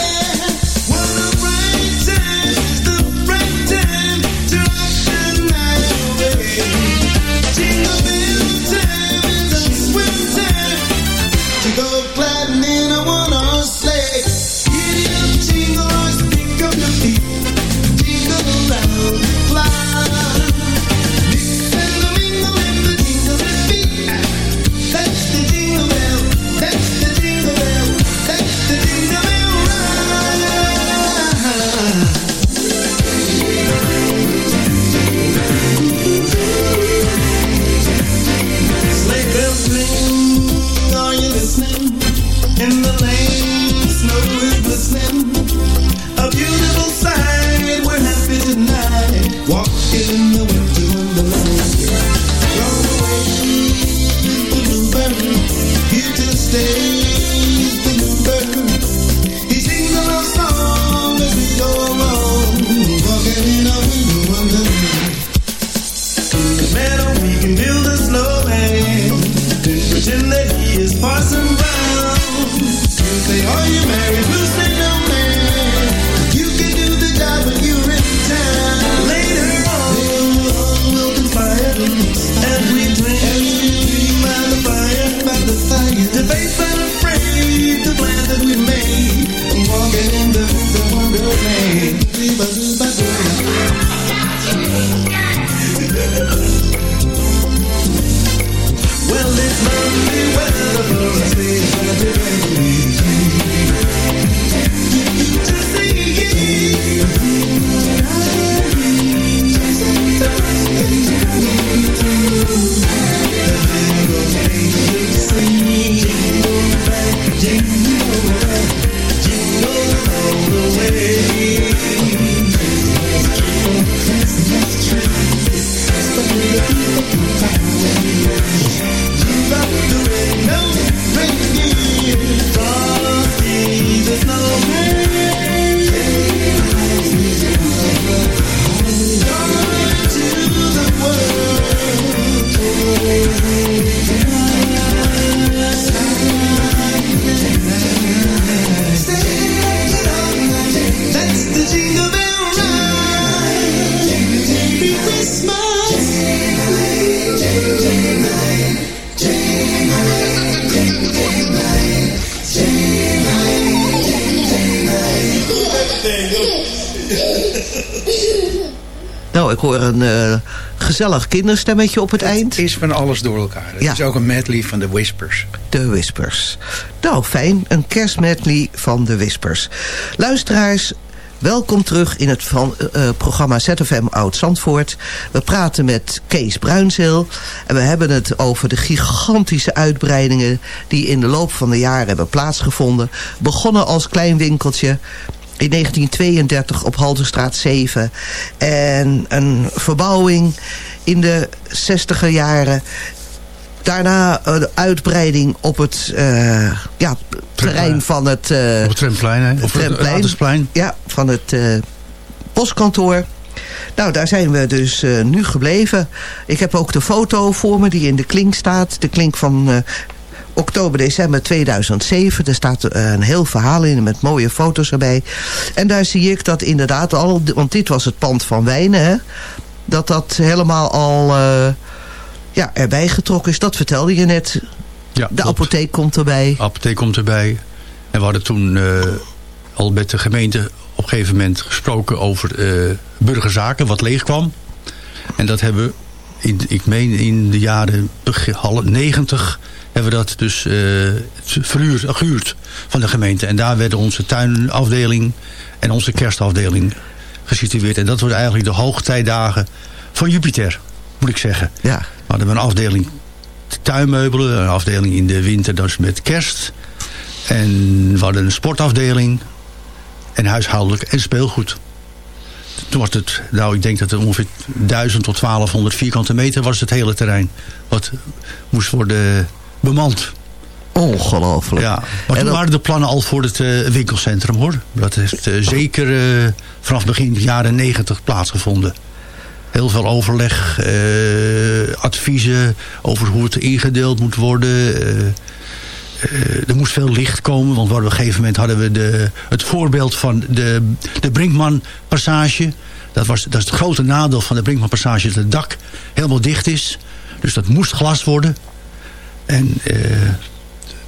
Een eh, gezellig kinderstemmetje op het eind. Het is van alles door elkaar. Het Ja. is ook een medley van de Whispers. De Whispers. Nou, fijn. Een kerstmedley van de Whispers. Luisteraars, welkom terug in het van, eh, programma ZFM Oud-Zandvoort. We praten met Kees Bruinzeel. En we hebben het over de gigantische uitbreidingen... die in de loop van de jaren hebben plaatsgevonden. Begonnen als klein winkeltje... In 1932 op Halterstraat 7. En een verbouwing in de 60er jaren daarna een uitbreiding op het eh, ja, terrein van het... eh, Op het Tremplein, hè? Of het. Radersplein. Ja, van het eh, postkantoor. Nou, daar zijn we dus nu gebleven. Ik heb ook de foto voor me die in de klink staat. De klink van eh, oktober, december 2007. Er staat een heel verhaal in met mooie foto's erbij. En daar zie ik dat inderdaad al... Want dit was het pand van Wijnen, hè? Dat dat helemaal al eh, ja, erbij getrokken is. Dat vertelde je net. Ja, De klopt. apotheek komt erbij. De apotheek komt erbij. En we hadden toen eh, al met de gemeente op een gegeven moment gesproken over eh, burgerzaken, wat leeg kwam. En dat hebben we, in, ik meen in de jaren begin, half 90, hebben we dat dus eh, verhuurd, gehuurd van de gemeente. En daar werden onze tuinafdeling en onze kerstafdeling gesitueerd. En dat worden eigenlijk de hoogtijdagen van Jupiter, moet ik zeggen. Ja. We hadden een afdeling tuinmeubelen, een afdeling in de winter dus met kerst. En we hadden een sportafdeling en huishoudelijk en speelgoed. Toen was het, nou ik denk dat het ongeveer 1000 tot 1200 vierkante meter was het hele terrein. Wat moest worden bemand. Ongelooflijk. Ja, maar toen waren de plannen al voor het eh, winkelcentrum hoor. Dat heeft eh, zeker eh, vanaf begin jaren 90 plaatsgevonden. Heel veel overleg, adviezen over hoe het ingedeeld moet worden. er moest veel licht komen, want op een gegeven moment hadden we de, het voorbeeld van de, de Brinkman-passage. Dat, was, dat is het grote nadeel van de Brinkman-passage, dat het dak helemaal dicht is. Dus dat moest glas worden. En eh,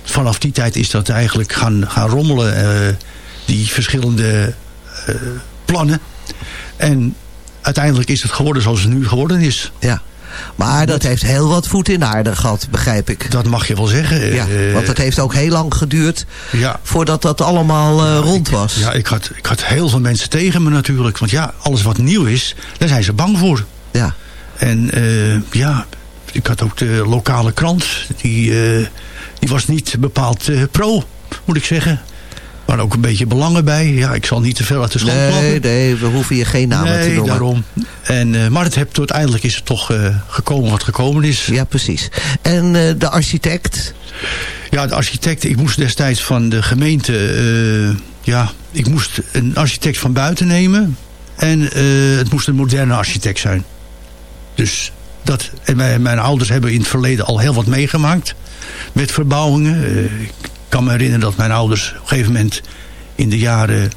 vanaf die tijd is dat eigenlijk gaan, gaan rommelen, eh, die verschillende eh, plannen. En uiteindelijk is het geworden zoals het nu geworden is. Ja. Maar dat heeft heel wat voet in de aarde gehad, begrijp ik. Dat mag je wel zeggen. Ja, want het heeft ook heel lang geduurd ja. voordat dat allemaal rond was. Ja, ik had, ik had heel veel mensen tegen me natuurlijk. Want ja, alles wat nieuw is, daar zijn ze bang voor. Ja. En ja, ik had ook de lokale krant. Die, eh, die was niet bepaald eh, pro, moet ik zeggen. Waren ook een beetje belangen bij. Ja, ik zal niet te veel uit de klappen. Nee, nee, we hoeven je geen namen te noemen. daarom. En, eh, maar het hebt, uiteindelijk is het toch gekomen wat gekomen is. Ja, precies. En de architect? Ja, de architect, ik moest destijds van de gemeente... ja, ik moest een architect van buiten nemen. En het moest een moderne architect zijn. Dus dat... En mijn, mijn ouders hebben in het verleden al heel wat meegemaakt. Met verbouwingen. Eh, ik kan me herinneren dat mijn ouders op een gegeven moment... in de jaren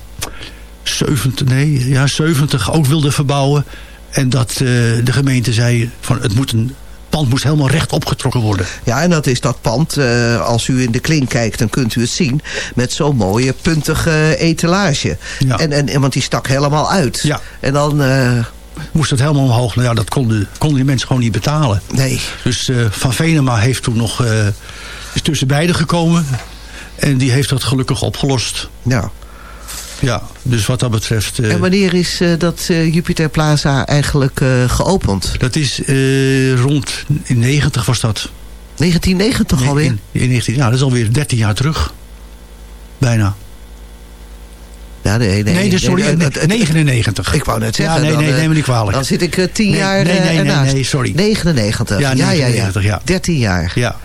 70, nee, ja, 70 ook wilden verbouwen. En dat eh, de gemeente zei... Van, het moet een pand moest helemaal recht opgetrokken worden. Ja, en dat is dat pand. eh, als u in de klink kijkt, dan kunt u het zien. Met zo'n mooie puntige etalage. Ja. En, en, want die stak helemaal uit. Ja. En dan... Moest het helemaal omhoog. Nou ja, dat konden, konden die mensen gewoon niet betalen. nee. Dus eh, Van Venema heeft toen nog... eh, is tussen beiden gekomen. En die heeft dat gelukkig opgelost. Nou. Ja, dus wat dat betreft... eh, En wanneer is dat Jupiter Plaza eigenlijk geopend? dat is rond in 90 was dat. 1990 alweer? In, in 19, ja, dat is alweer 13 jaar terug. Bijna. Ja, nee, nee. Nee, dus sorry, nee, nee, het- het- 99. Ik wou net zeggen. Ja, nee, dan, nee, eh, neem me niet kwalijk. Dan zit ik eh, 10 Nee, jaar nee, eh, nee, nee, ernaast. nee, sorry. 99. Ja, ja, ja, 99, ja. 13 jaar. Ja.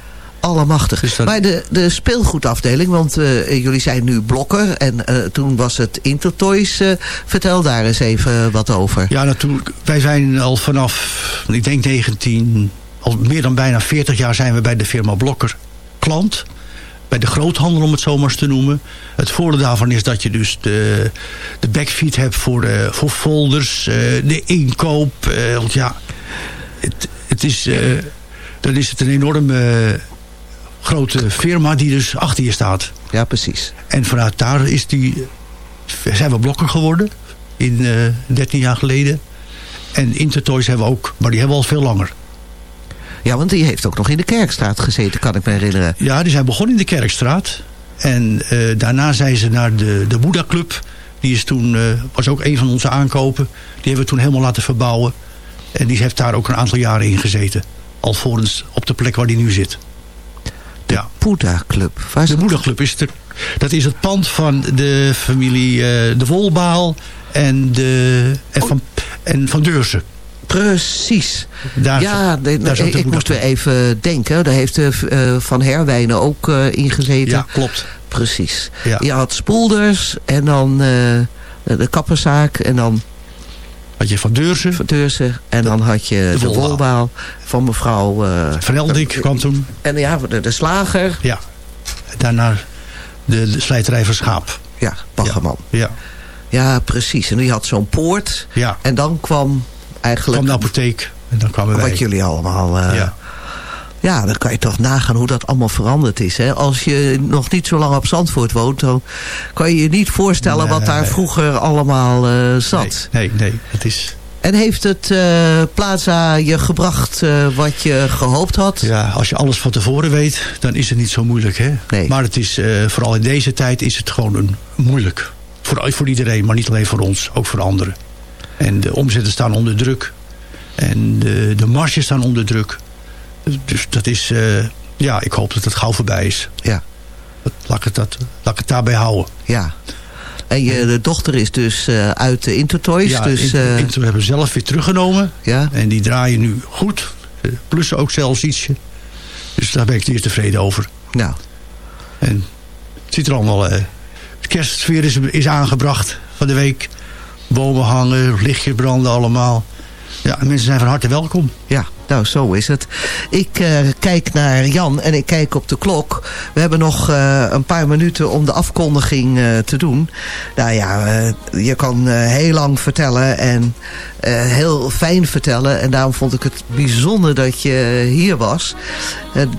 Allemachtig. Dus dat- Maar de, de speelgoedafdeling, want eh, jullie zijn nu blokker en eh, toen was het Intertoys. vertel daar eens even wat over. Ja, natuurlijk. Wij zijn al vanaf, ik denk 19, al meer dan bijna 40 jaar zijn we bij de firma Blokker klant. Bij de groothandel, om het zo maar eens te noemen. Het voordeel daarvan is dat je dus de, de backfeed hebt voor, eh, voor folders, eh, de inkoop. eh, want ja, het, het is, dan is het een enorme grote firma die dus achter je staat. Ja, precies. En vanuit daar is die, zijn we blokker geworden. In eh 13 jaar geleden. En Intertoys hebben we ook. Maar die hebben we al veel langer. Ja, want die heeft ook nog in de Kerkstraat gezeten, kan ik me herinneren. Ja, die zijn begonnen in de Kerkstraat. En eh, daarna zijn ze naar de, de Boeddha Club. Die is toen, eh, was ook een van onze aankopen. Die hebben we toen helemaal laten verbouwen. En die heeft daar ook een aantal jaren in gezeten. Alvorens op de plek waar die nu zit. Ja. Boeddha Club. Waar is De? Boeddha Club is, de, dat is het pand van de familie eh, De Wolbaal en, de, en, van, en van Deurzen. Precies. Daar, ja, daar ik, moest weer even denken. Daar heeft eh, eh, Van Herwijnen ook eh in gezeten. Ja, klopt. Precies. Ja. Je had Spoelders en dan de kapperszaak en dan Had je van Deurzen, Van Deurzen. En dan had je de, Wolbaal. wolbaal van mevrouw... Van Eldik kwam toen. en ja, de, de slager. Ja. Daarna de, de slijterij van Schaap. Ja, Baggerman. Ja. Ja, precies. En die had zo'n poort. Ja. En dan kwam eigenlijk kwam de apotheek. En dan kwamen wij. wat jullie allemaal... eh, Ja. Ja, dan kan je toch nagaan hoe dat allemaal veranderd is. Hè? Als je nog niet zo lang op Zandvoort woont... dan kan je je niet voorstellen Nee, wat daar nee. vroeger allemaal eh, zat. Nee, nee, nee. Het is... En heeft het eh, Plaza je gebracht wat je gehoopt had? Ja, als je alles van tevoren weet, dan is het niet zo moeilijk. Hè? Nee. Maar het is, vooral in deze tijd is het gewoon een, moeilijk. Voor, voor iedereen, maar niet alleen voor ons, ook voor anderen. En de omzetten staan onder druk. En de, de marges staan onder druk. Dus dat is, eh, ja, ik hoop dat het gauw voorbij is. Ja. Dat- Laat ik het, dat, laat ik het daarbij houden. Ja. En je de dochter is dus eh, uit de Intertoys. ja, dus, Inter- eh, Inter hebben we zelf weer teruggenomen. ja. En die draaien nu goed. Plussen ook zelfs ietsje. Dus daar ben ik zeer tevreden over. Nou, En het ziet er allemaal... de kerstsfeer is, is aangebracht van de week. Bomen hangen, lichtjes branden allemaal. Ja, en mensen zijn van harte welkom. ja, nou zo is het. Ik eh, kijk naar Jan en ik kijk op de klok. We hebben nog eh, een paar minuten om de afkondiging eh, te doen. Nou ja, je kan heel lang vertellen en heel fijn vertellen. En daarom vond ik het bijzonder dat je hier was.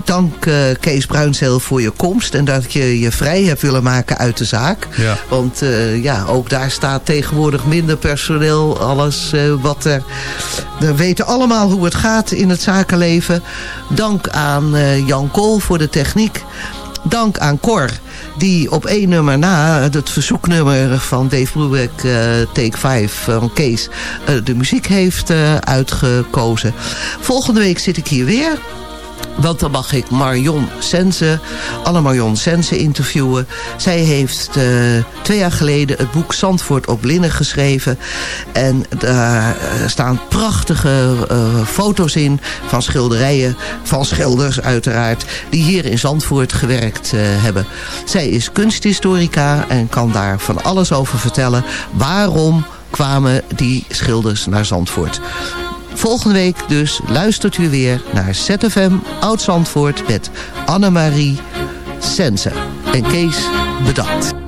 Dank Kees Bruinzeel voor je komst en dat je je vrij hebt willen maken uit de zaak. Ja. Want ja, ook daar staat tegenwoordig minder personeel, alles wat er... We weten allemaal hoe het gaat in het zakenleven. Dank aan eh, Jan Kool voor de techniek. Dank aan Cor, die op één nummer na het verzoeknummer van Dave Brubeck, eh, Take 5 van Kees, eh, de muziek heeft uitgekozen. Volgende week zit ik hier weer. Want dan mag ik Marion Sense, Anne Marion Sense interviewen. Zij heeft uh, twee jaar geleden het boek Zandvoort op Linnen geschreven. En daar staan prachtige uh, foto's in van schilderijen van schilders uiteraard. Die hier in Zandvoort gewerkt hebben. Zij is kunsthistorica en kan daar van alles over vertellen. Waarom kwamen die schilders naar Zandvoort? Volgende week dus luistert u weer naar ZFM Oud-Zandvoort met Annemarie Sense. En Kees, bedankt.